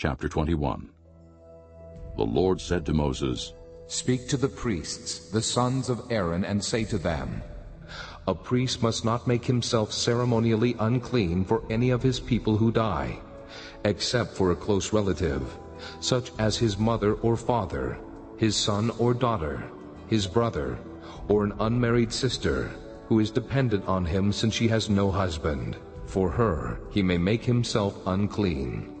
Chapter 21 The Lord said to Moses, Speak to the priests, the sons of Aaron, and say to them, A priest must not make himself ceremonially unclean for any of his people who die, except for a close relative, such as his mother or father, his son or daughter, his brother, or an unmarried sister, who is dependent on him since she has no husband. For her he may make himself unclean.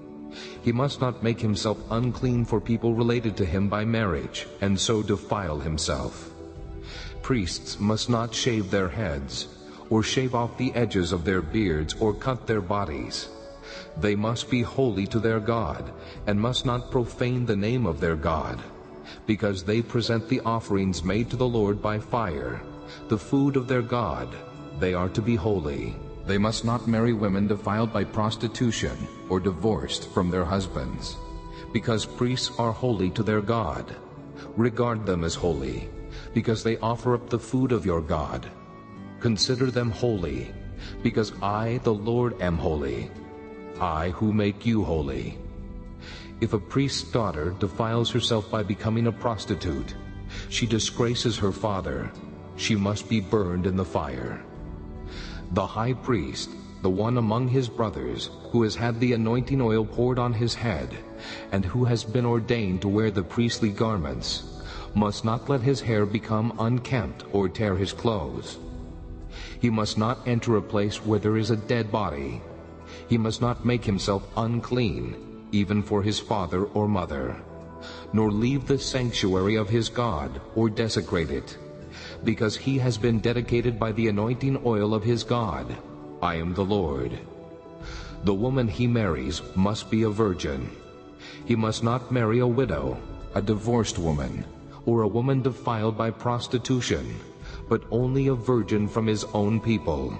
He must not make himself unclean for people related to him by marriage, and so defile himself. Priests must not shave their heads, or shave off the edges of their beards, or cut their bodies. They must be holy to their God, and must not profane the name of their God, because they present the offerings made to the Lord by fire, the food of their God. They are to be holy. They must not marry women defiled by prostitution or divorced from their husbands, because priests are holy to their God. Regard them as holy, because they offer up the food of your God. Consider them holy, because I, the Lord, am holy. I who make you holy. If a priest's daughter defiles herself by becoming a prostitute, she disgraces her father. She must be burned in the fire. The high priest, the one among his brothers, who has had the anointing oil poured on his head, and who has been ordained to wear the priestly garments, must not let his hair become unkempt or tear his clothes. He must not enter a place where there is a dead body. He must not make himself unclean, even for his father or mother, nor leave the sanctuary of his God or desecrate it because he has been dedicated by the anointing oil of his God. I am the Lord. The woman he marries must be a virgin. He must not marry a widow, a divorced woman, or a woman defiled by prostitution, but only a virgin from his own people.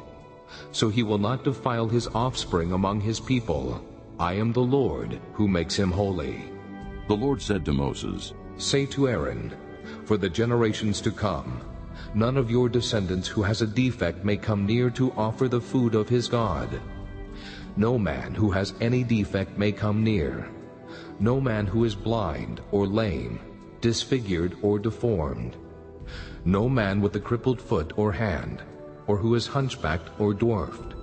So he will not defile his offspring among his people. I am the Lord who makes him holy. The Lord said to Moses, Say to Aaron, For the generations to come, None of your descendants who has a defect may come near to offer the food of his God. No man who has any defect may come near. No man who is blind or lame, disfigured or deformed. No man with a crippled foot or hand, or who is hunchbacked or dwarfed,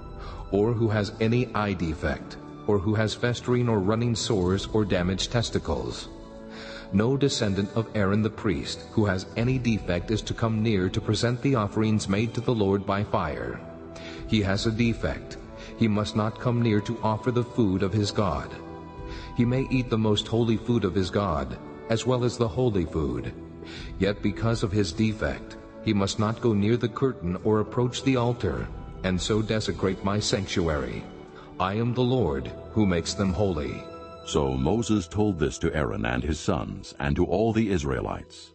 or who has any eye defect, or who has festering or running sores or damaged testicles no descendant of Aaron the priest who has any defect is to come near to present the offerings made to the Lord by fire. He has a defect. He must not come near to offer the food of his God. He may eat the most holy food of his God, as well as the holy food. Yet because of his defect, he must not go near the curtain or approach the altar, and so desecrate my sanctuary. I am the Lord who makes them holy. So Moses told this to Aaron and his sons and to all the Israelites.